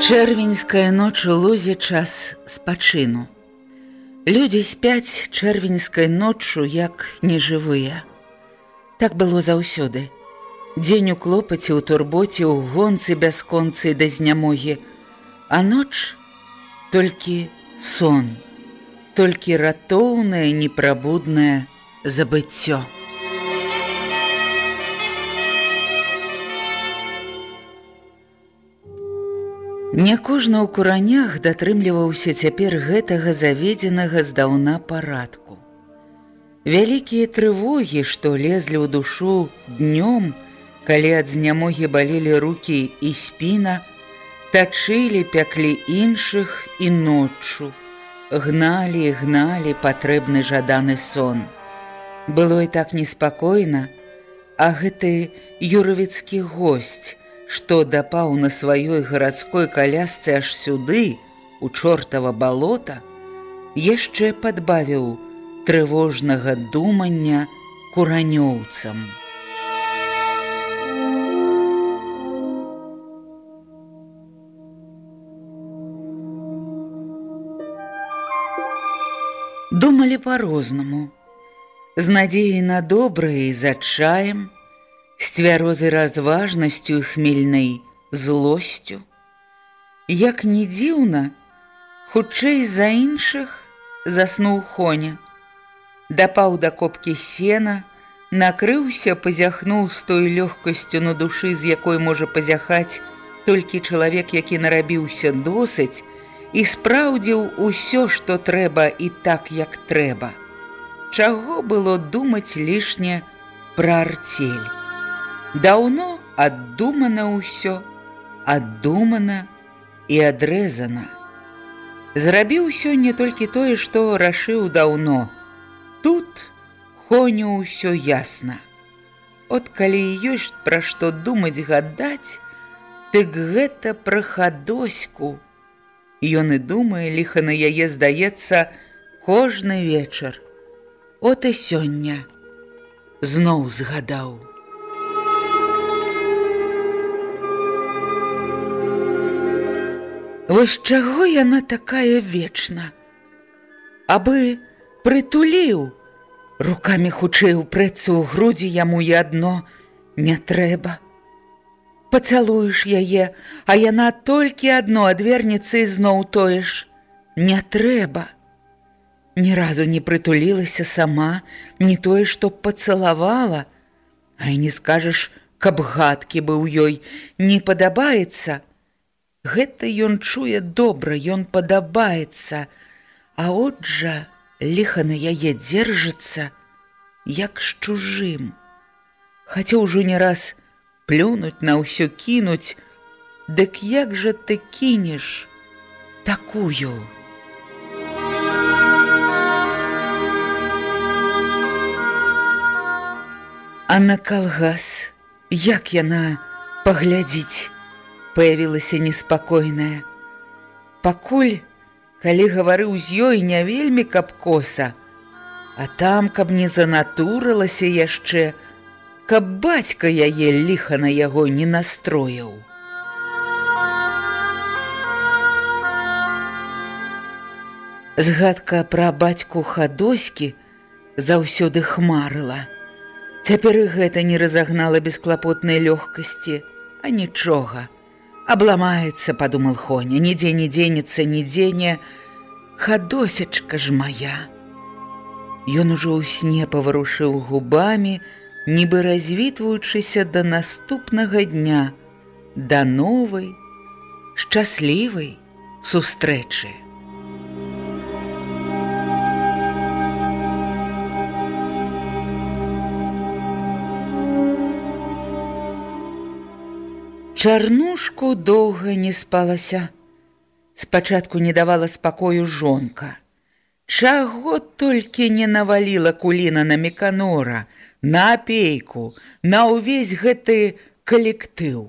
Чэрвеньская ноч у лузе час спачыну. Людзі спяць чэрвеньскай ноччу як нежывыя. Так было заўсёды. Дзень у клопаце ў турботе ў гонцы бясконцы да знямогі, а ноч толькі сон, толькі ратоўнае непрабуднае забыццё. Не кожны ў куранях датрымліваўся цяпер гэтага заведзенага здаўна парадку. Вялікія трывогі, што лезлі ў душу днём, калі ад знямогі балелі рукі і спіна, тачылі, пяклі іншых і ноччу, гналі, гналі патрэбны жаданы сон. Было і так неспакойна, а гэты юрывіцкі госць, што дапаў на сваёй гарадской калясцы аж сюды, у чортава балота, яшчэ падбавіў трывожнага думання куранёўцам. Думалі па-рознаму, з надзеяй на добрае і за чаем, з цвярозай разважнасцю і хмельнай злосцю. Як не дзіўна, хутчэй за іншых заснуў Хоня. Дапаў да копкі сена, накрыўся, пазяхнуў з той лёгкасцю на душы, з якой можа пазяхаць толькі чалавек, які нарабіўся досыць, і спраўдзіў усё, што трэба і так, як трэба. Чаго было думаць лішне пра арцель? Даўно аддумана ўсё, аддумана і адрэзана. Зрабіў сёння толькі тое, што рашыў даўно. Тут хоню ўсё ясна. От калі ёсць пра што думаць гадаць, дык гэта пра хадоську. Ён і думае, ліха на яе здаецца кожны вечар. От і сёння зноў згадаў. Вось чаго яна такая вечна? Абы прытуліў, рукамі хутчэй упрэцца ў грудзі яму і адно не трэба. Пацалуеш яе, а яна толькі адно адвернецца і зноў тое ж не трэба. Ні разу не прытулілася сама, не тое, што пацалавала, А і не скажаш, каб гадкі быў ёй, не падабаецца, Гэта ён чуе добра, ён падабаецца, А отжа ліха на яе дзержыцца, як з чужым. Хаця ўжо не раз плюнуць на ўсё кінуць, Дык як жа ты кінеш такую? А на калгас, як яна паглядзіць? Появілася неспакойная. Пакуль, калі гаварыў з ёй не вельмі каб коса, а там, каб не занатурылася яшчэ, каб бацька яе ліха на яго не настроіў. Згадка пра бацьку хадоські заўсёды хмарыла. Цяпер і гэта не разагнала бесклапотнай лёгкасці, а нічога Обламаецца, падумал Хоня, нідзе не дзенецца, нідзе не хадосечка ж моя. Ён ужо ў сне паварушыў губамі, нібы развітваючыся да наступнага дня, да новай, шчаслівай сустрэчы. Чарнушку доўга не спалася. Спачатку не давала спакою жонка. Чаго толькі не наваліла куліна на меканора, на апейку, на ўвесь гэты калектыў.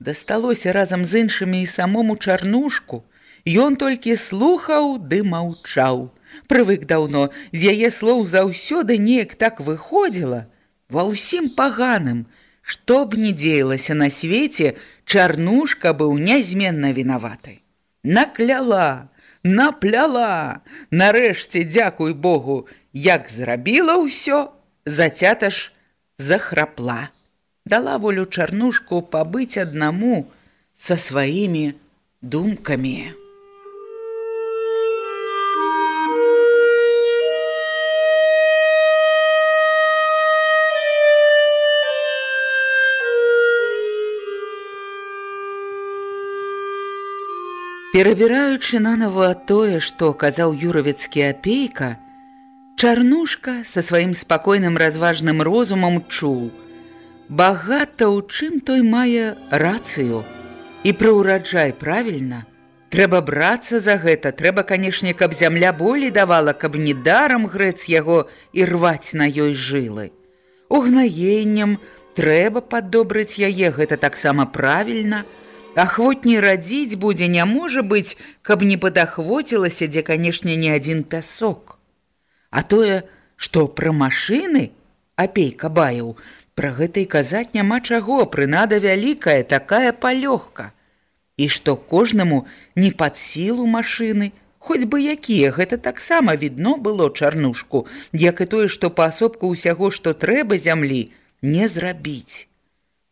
Дасталося разам з іншымі і самому чарнушку. Ён толькі слухаў ды маўчаў. Прывык даўно, з яе слоў заўсёды неяк так выходзіла, ва ўсім паганым, Што б не дзеялася на свеце, чарнушка быў нязменна вінаваты. Накляла, напляла, нарэшце, дзякуй Богу, як зрабіла ўсё, зацята ж захрапла. Дала волю чарнушку пабыць аднаму са сваімі думкамі. Перабіраючы нанова тое, што казаў юравецкі апейка, Чарнушка са сваім спакойным разважным розумам чуў: Багата ў чым той мае рацыю. І пры ўраджай правільна, трэба брацца за гэта, трэба, канешне, каб зямля болей давала, каб не дарам грэць яго і рваць на ёй жылы. Угнаеннем трэба паддобрыць яе, гэта таксама правільна, Ахвотней радзіць будзе не можа быць, каб не падахвоцілася, дзе, канешне, не адзін пясок. А тое, што пра машыны, апейка баяў, пра гэта і казаць няма чаго, прынада вялікая, такая палёгка. І што кожнаму не пад сілу машыны, хоць бы якія, гэта таксама відно было чарнушку, як і тое, што паасобку ўсяго, што трэба зямлі, не зрабіць.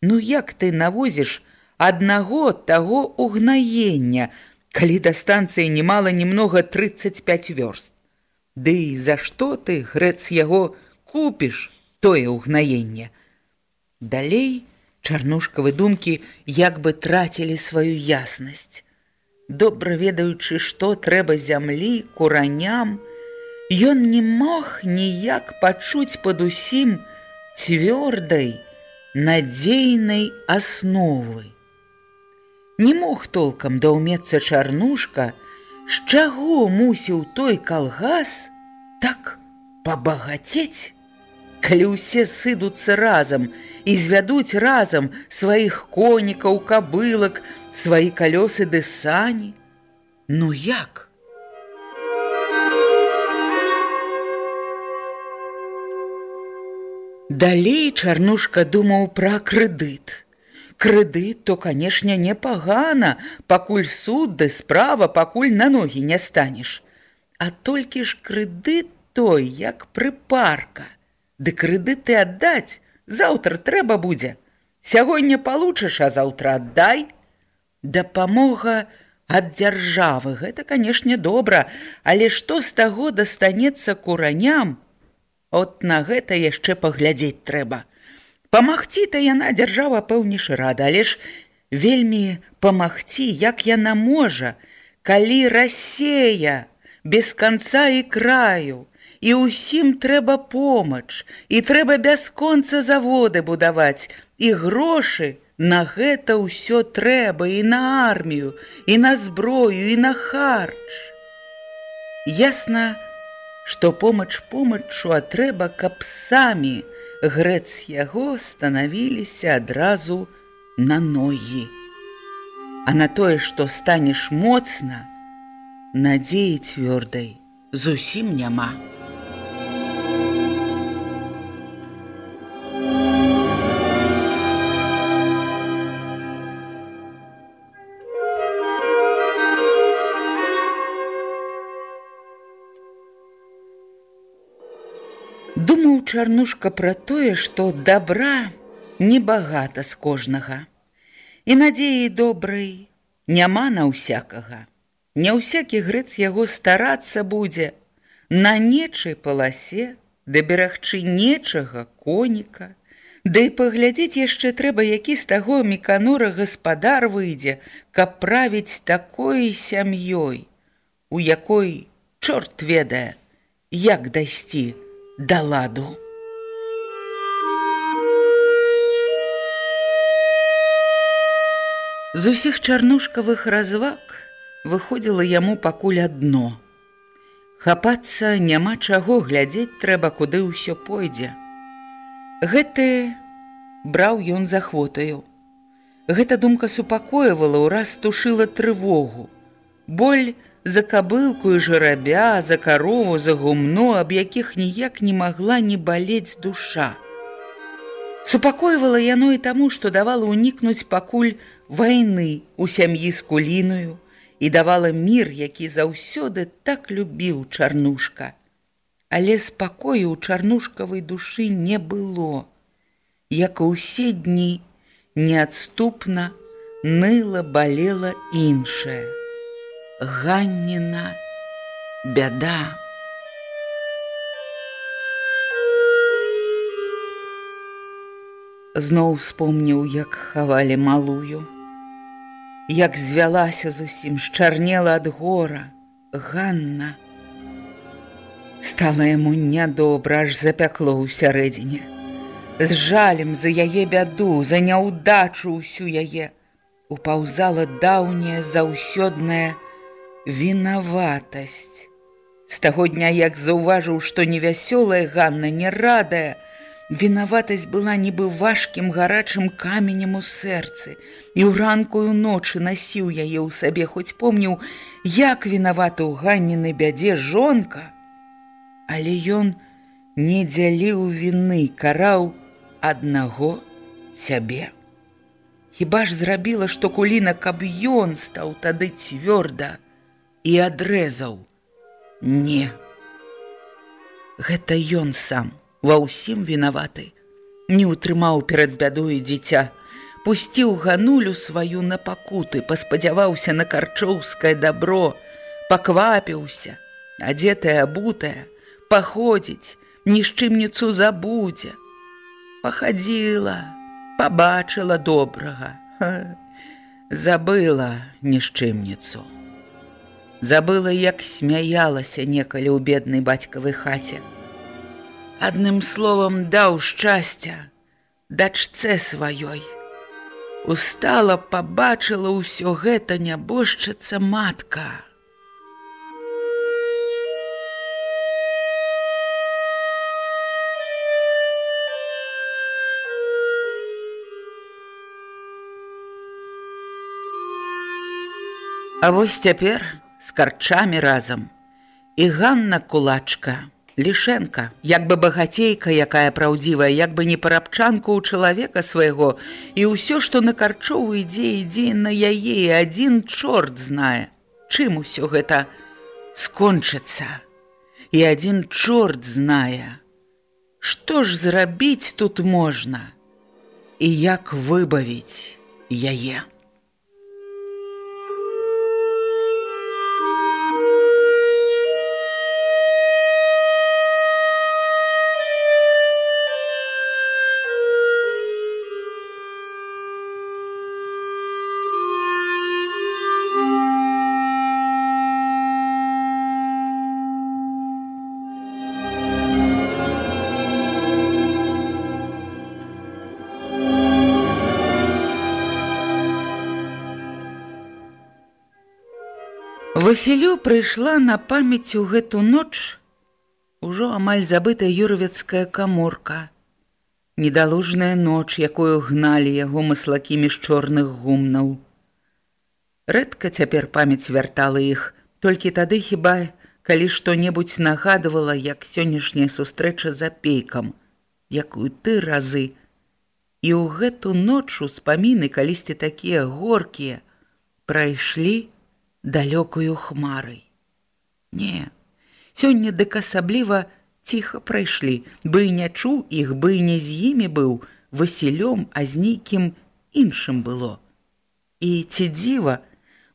Ну як ты навозіш, аднаго таго угнаення, калі да станцыі немала немнога 35 вёрст. Ды за што ты, грэц яго, купіш тое угнаенне? Далей чарнушкавы думкі як бы трацілі сваю яснасць. Добра ведаючы, што трэба зямлі, кураням, ён не мог ніяк пачуць пад усім цвёрдай, надзейнай асновы не мог толкам даўмецца чарнушка, з чаго мусіў той калгас так пабагацець, калі ўсе сыдуцца разам і звядуць разам сваіх конікаў, кабылак, свае калёсы ды сані. Ну як? Далей чарнушка думаў пра крэдыт крэдыт, то, канешне, непагана, пакуль суд ды справа, пакуль на ногі не станеш. А толькі ж крэдыт той, як прыпарка. Ды крэдыт ты аддаць, заўтра трэба будзе. Сягоння получыш, а заўтра аддай. Дапамога ад дзяржавы, гэта, канешне, добра, але што з таго дастанецца кураням? От на гэта яшчэ паглядзець трэба. Памагці-то яна дзяржава пэўніш рада, але ж вельмі памагці, як яна можа, калі рассея без канца і краю, і ўсім трэба помач, і трэба бясконца заводы будаваць, і грошы на гэта ўсё трэба і на армію, і на зброю, і на харч. Ясна, што помач помачу, а трэба, каб самі, грэц яго станавіліся адразу на ногі. А на тое, што станеш моцна, надзеі цвёрдай зусім няма. Чарнушка пра тое, што добра небагата з кожнага. І надзеі добрай няма на ўсякага. Не ўсякі грэц яго старацца будзе на нечай паласе, да берагчы нечага коніка, Да і паглядзець яшчэ трэба, які з таго меканура гаспадар выйдзе, каб правіць такой сям'ёй, у якой чорт ведае, як дайсці да ладу. З усіх чарнушкавых разваг выходзіла яму пакуль адно. Хапацца няма чаго глядзець трэба, куды ўсё пойдзе. Гэты браў ён за хвотаю. Гэта думка супакоівала, ураз тушыла трывогу. Боль за кабылку і жарабя, за карову, за гумно, аб якіх ніяк не магла не балець душа. Супакойвала яно і таму, што давала ўнікнуць пакуль вайны у сям'і з куліною і давала мір, які заўсёды так любіў чарнушка. Але спакою ў чарнушкавай душы не было. Як усе дні неадступна ныла балела іншая. Ганніна бяда. зноў успомніў, як хавалі малую. Як звялася зусім, счарнела ад гора, Ганна. Стала яму нядобра, аж запякло ў сярэдзіне. З жалем за яе бяду, за няўдачу ўсю яе, упаўзала даўняя заўсёдная вінаватасць. З таго дня, як заўважыў, што невясёлая Ганна не радая, Вінаватасць была нібы важкім гарачым каменем у сэрцы, і ў ранкую ночы насіў яе ў сабе, хоць помніў, як вінаваты ў ганнены бядзе жонка. Але ён не дзяліў віны, караў аднаго сябе. Хіба ж зрабіла, што куліна, каб ён стаў тады цвёрда і адрэзаў: Не. Гэта ён сам ва ўсім вінаваты. Не ўтрымаў перад бядою дзіця, пусціў ганулю сваю на пакуты, паспадзяваўся на карчоўскае дабро, паквапіўся, адзетая абутая, паходзіць, нішчымніцу забудзе. Пахадзіла, пабачыла добрага, забыла нішчымніцу. Забыла, як смяялася некалі ў беднай бацькавай хаце адным словам даў шчасця дачце сваёй. Устала пабачыла ўсё гэта нябожчыца матка. А вось цяпер з карчамі разам. І Ганна кулачка, лішэнка як бы багацейка якая праўдзівая як бы не парабчанку ў чалавека свайго і ўсё што на карчову ідзе ідзе на яе і адзін чорт знае чым усё гэта скончыцца. І адзін чорт знае што ж зрабіць тут можна і як выбавіць яе Васілю прыйшла на памяць у гэту ноч ужо амаль забытая юрвецкая каморка. Недалужная ноч, якую гналі яго маслакімі з чорных гумнаў. Рэдка цяпер памяць вяртала іх, толькі тады хіба, калі што-небудзь нагадывала, як сённяшняя сустрэча за пейкам, якую ты разы. І ў гэту ноч успаміны калісьці такія горкія прайшлі, далёкую хмарай. Не, сёння дык асабліва ціха прайшлі, бы не чуў іх, бы не з імі быў Васілём, а з нейкім іншым было. І ці дзіва,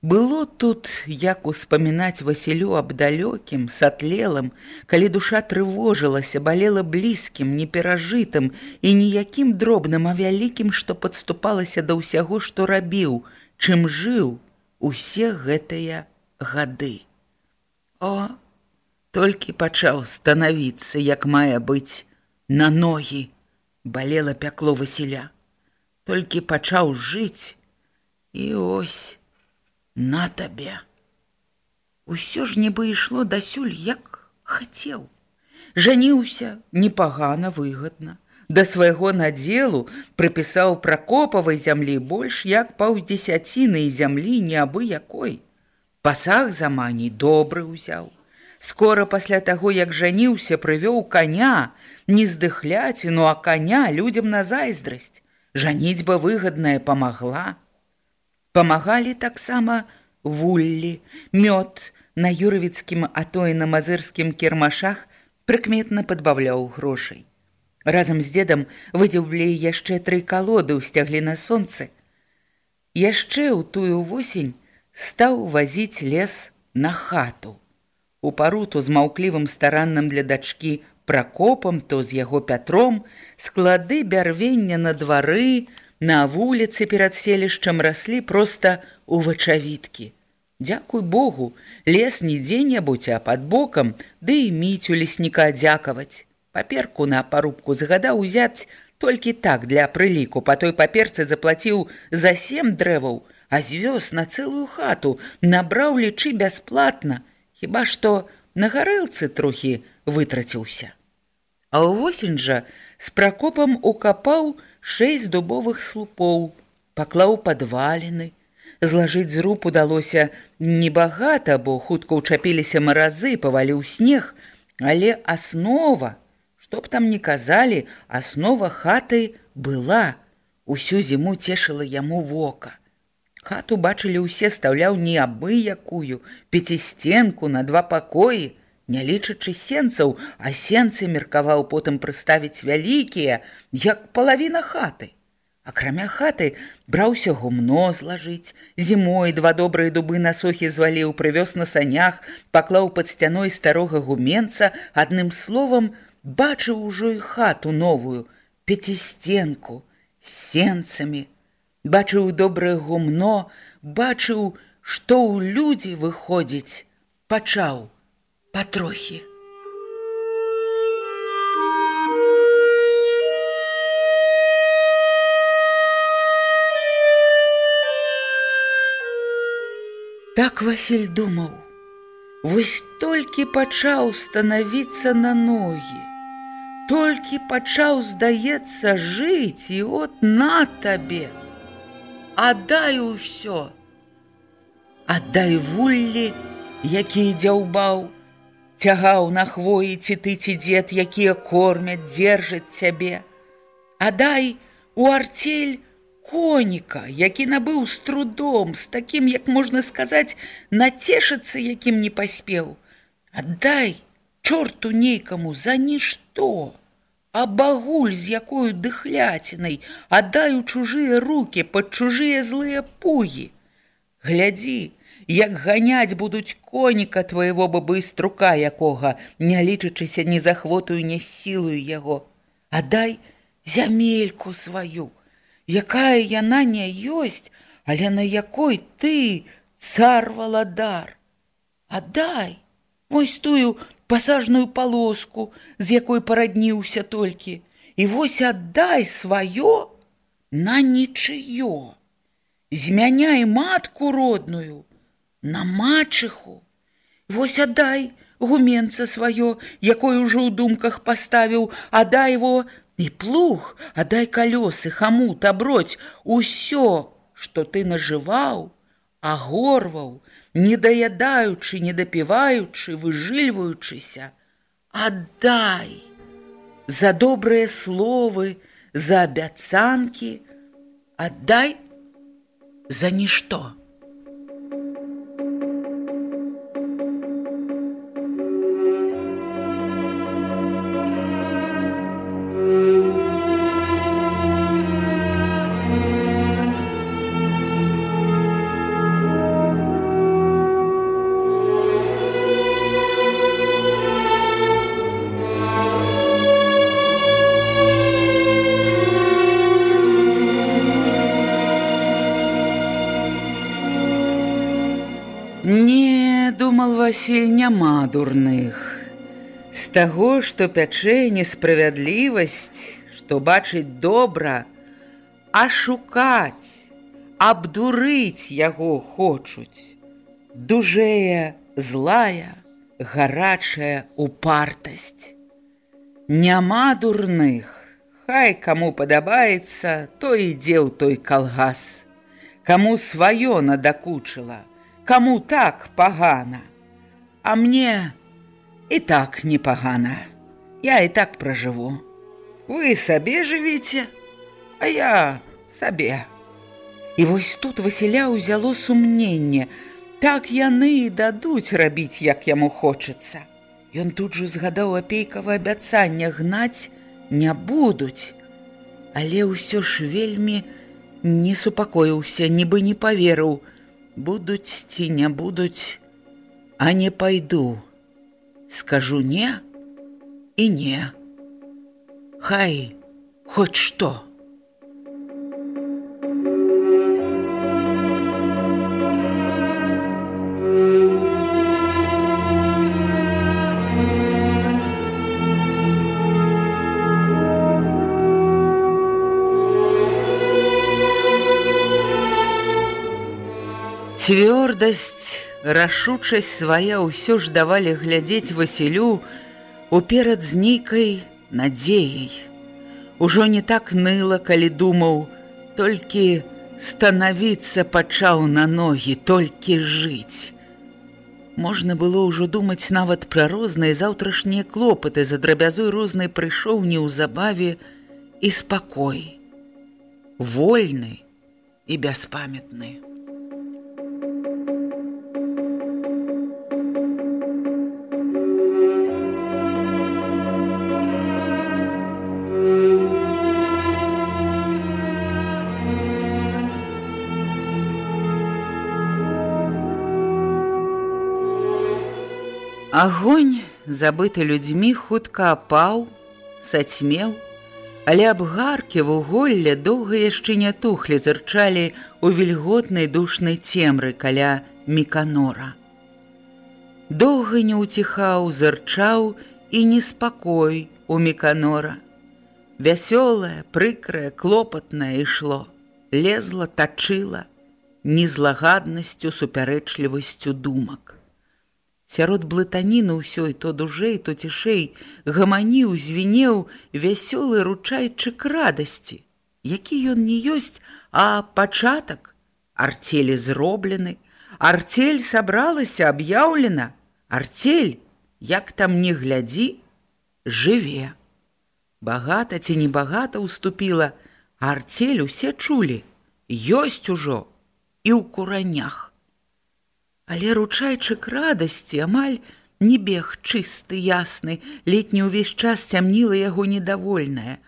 Было тут, як успамінаць Васілю аб далёкім, сатлелым, калі душа трывожылася, балела блізкім, неперажытым і ніякім дробным, а вялікім, што падступалася да ўсяго, што рабіў, чым жыў усе гэтыя гады. О, толькі пачаў станавіцца, як мае быць на ногі, балела пякло Васіля. Толькі пачаў жыць і ось на табе. Усё ж нібы ішло дасюль, як хацеў. Жаніўся непагана выгадна. Да свайго надзелу прыпісаў пракопавай зямлі больш як паўдзесяціны зямлі неабы якой. Пасаг за маней добры ўзяў. Скора пасля таго, як жаніўся, прывёў каня, не здыхляціну, а каня людзям на зайздрасць. Жаніцьба выгадная памагла. Памагалі таксама вуллі, мёд на юрывіцкім, а то і на мазырскім кірмашах прыкметна падбаўляў грошай. Разам з дзедам выдзеўлі яшчэ тры калоды ўсцяглі на сонцы. Яшчэ ў тую восень стаў вазіць лес на хату. У пару то з маўклівым старанным для дачкі пракопам, то з яго пятром склады бярвення на двары, На вуліцы перад селішчам раслі проста ў вачавіткі. Дзякуй Богу, лес не дзе-небудзь, а пад бокам, ды і міцю лесніка дзякаваць. Паперку на парубку загадаў узяць толькі так для прыліку. Па той паперцы заплаціў за сем дрэваў, а звёз на цэлую хату, набраў лічы бясплатна, хіба што на гарэлцы трохі вытраціўся. А ўвосень жа з пракопам укапаў, шэсць дубовых слупоў, паклаў падваліны. Злажыць зруб удалося небагата, бо хутка ўчапіліся маразы, паваліў снег, але аснова, што б там не казалі, аснова хаты была. Усю зіму цешыла яму вока. Хату бачылі ўсе стаўляў не абы якую, пяцісценку на два пакоі, Не лічачы сенцаў, а сенцы меркаваў потым прыставіць вялікія, як палавіна хаты. Акрамя хаты браўся гумно злажыць. Зімой два добрыя дубы на сохі зваліў, прывёз на санях, паклаў пад сцяной старога гуменца, адным словам бачыў ужо і хату новую, пяцісценку, сенцамі. Бачыў добрае гумно, бачыў, што ў людзі выходзіць, пачаў патрохі. Так Васіль думаў, Вось толькі пачаў станавіцца на ногі. Толькі пачаў, здаецца, жыць і от на табе. Аддай усё. Аддай вуллі, які дзяўбаў, цягаў на хвоі ці ты ці дзед, якія кормяць, дзержаць цябе. А дай у арцель коніка, які набыў з трудом, з такім, як можна сказаць, нацешыцца, якім не паспеў. Аддай чорту нейкаму за нішто, А багуль з якою дыхляцінай, аддай у чужыя руки пад чужыя злыя пугі. Глядзі, як ганяць будуць коніка твайго бабы струка якога, не лічачыся ні захвотую не сілую яго. Адай зямельку сваю, якая яна не ёсць, але на якой ты цар валадар. Адай вось тую пасажную палоску, з якой парадніўся толькі, і вось аддай сваё на нічыё. Змяняй матку родную, на мачыху. Вось аддай гуменца сваё, якое ўжо ў думках паставіў, адай его і плуг, адай калёсы, хаму, таброць, усё, што ты нажываў, агорваў, не даядаючы, не дапіваючы, выжыльваючыся, аддай за добрыя словы, за абяцанкі, аддай за нішто. Васіль няма дурных. З таго, што пячэ несправядлівасць, што бачыць добра, а шукаць, абдурыць яго хочуць. Дужэя, злая, гарачая упартасць. Няма дурных, Хай каму падабаецца, то ідзе ў той калгас. Каму сваё надакучыла, каму так пагана. А мне і так непагана. Я і так пражыву. Вы сабе жывіце, а я сабе. І вось тут Васіля ўзяло сумненне, так яны і дадуць рабіць, як яму хочацца. Ён тут жа згадаў апейкава абяцання гнаць не будуць. Але ўсё ж вельмі не супакоіўся, нібы не паверыў, будуць ці не будуць, а не пайду. Скажу не і не. Хай хоць што. Цвёрдасць, рашучасць свая ўсё ж давалі глядзець Васілю уперад з нейкай надзеяй. Ужо не так ныла, калі думаў, толькі станавіцца пачаў на ногі, толькі жыць. Можна было ўжо думаць нават пра розныя заўтрашнія клопаты, за драбязой рознай прыйшоў неўзабаве і спакой. Вольны і бяспамятны. Агонь, забыты людзьмі, хутка апаў, сацьмеў, але абгаркі вуголля доўга яшчэ не тухлі, зырчалі ў вільготнай душнай цемры каля міканора. Доўга не ўціхаў, зырчаў і неспакой у міканора. Вясёлае, прыкрае, клопатнае ішло, лезла, тачыла, незлагаднасцю, супярэчлівасцю думак. Сярод блытаніны ўсёй то дужэй, то цішэй, гаманіў, звінеў вясёлы ручайчык радасці. Які ён не ёсць, а пачатак арцелі зроблены, арцель сабралася аб'яўлена, арцель, як там не глядзі, жыве. Багата ці небагата ўступіла, арцель усе чулі, ёсць ужо і ў куранях. Але ручайчык радасці амаль не бег чысты ясны, летні ўвесь час цямніла яго недовольная.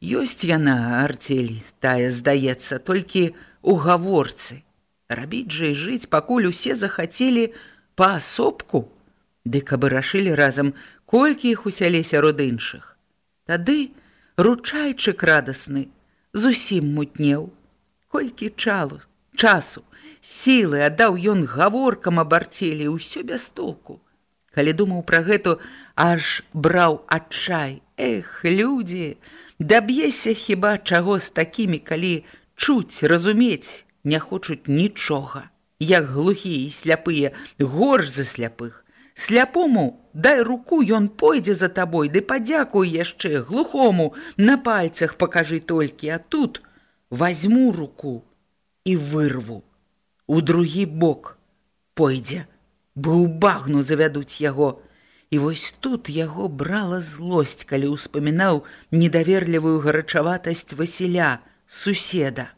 Ёсць яна арцель, тая здаецца, толькі у гаворцы. Рабіць жа і жыць, пакуль усе захацелі паасобку, Дык абы рашылі разам, колькі іх усяліся род іншых. Тады ручайчык радасны зусім мутнеў, колькі чалу, часу сілы аддаў ён гаворкам аб арцелі ўсё без толку. Калі думаў пра гэту, аж браў адчай. Эх, людзі, даб'еся хіба чаго з такімі, калі чуць, разумець, не хочуць нічога. Як глухія і сляпыя, горш за сляпых. Сляпому дай руку, ён пойдзе за табой, ды падзякуй яшчэ глухому, на пальцах пакажы толькі, а тут возьму руку і вырву у другі бок пойдзе, бо ў багну завядуць яго. І вось тут яго брала злосць, калі ўспамінаў недаверлівую гарачаватасць Васіля, суседа.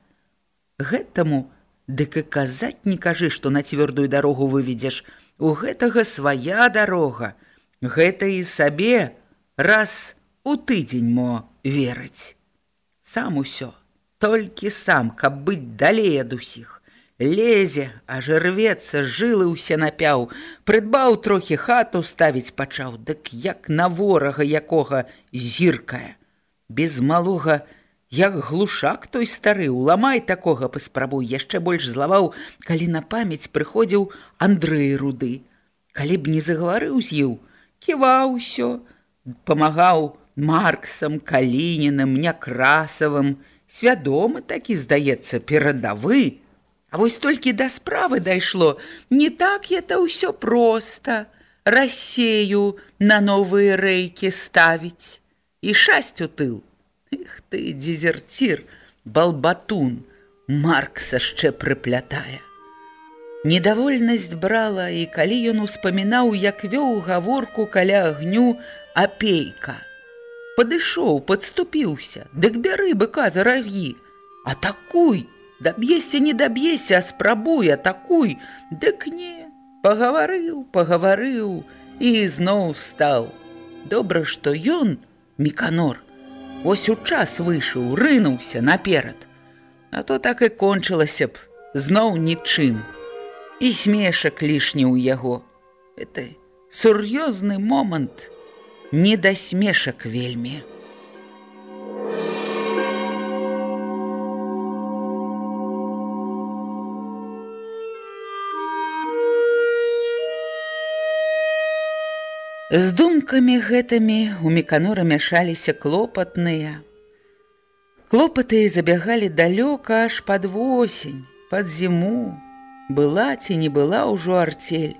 Гэтаму дык і казаць не кажы, што на цвёрдую дарогу выведзеш. У гэтага свая дарога. Гэта і сабе раз у тыдзень мо верыць. Сам усё, толькі сам, каб быць далей ад усіх лезе, аж рвецца, жылы ўсе напяў, прыдбаў трохі хату ставіць пачаў, дык як на ворага якога зіркае. Без малога, як глушак той стары, уламай такога паспрабуй, яшчэ больш злаваў, калі на памяць прыходзіў Андрэй руды. Калі б не загаварыў з іў, ківаў усё, памагаў Марксам, Калінінам, Някрасавым, свядомы такі, здаецца, перадавы. А вось толькі да справы дайшло, не так это ўсё проста, рассею на новыя рэйкі ставіць і шасць у тыл. Эх ты, дезерцір, балбатун, Маркса яшчэ прыплятае. Недовольнасць брала, і калі ён успамінаў, як вёў гаворку каля агню апейка. Падышоў, падступіўся, дык бяры быка за рагі, Атакуй, даб'ешся, не даб'ешся, а спрабуй, атакуй, дык не, пагаварыў, пагаварыў і зноў стаў. Добра, што ён, міканор, ось у час выйшаў, рынуўся наперад. А то так і кончылася б, зноў нічым і смешак лішні ў яго. Это сур'ёзны момант не да смешак вельмі. З думкамі гэтымі у меканора мяшаліся клопатныя. Клопаты забягалі далёка аж пад восень, пад зіму, была ці не была ўжо арцель.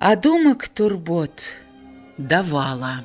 А думак турбот давала.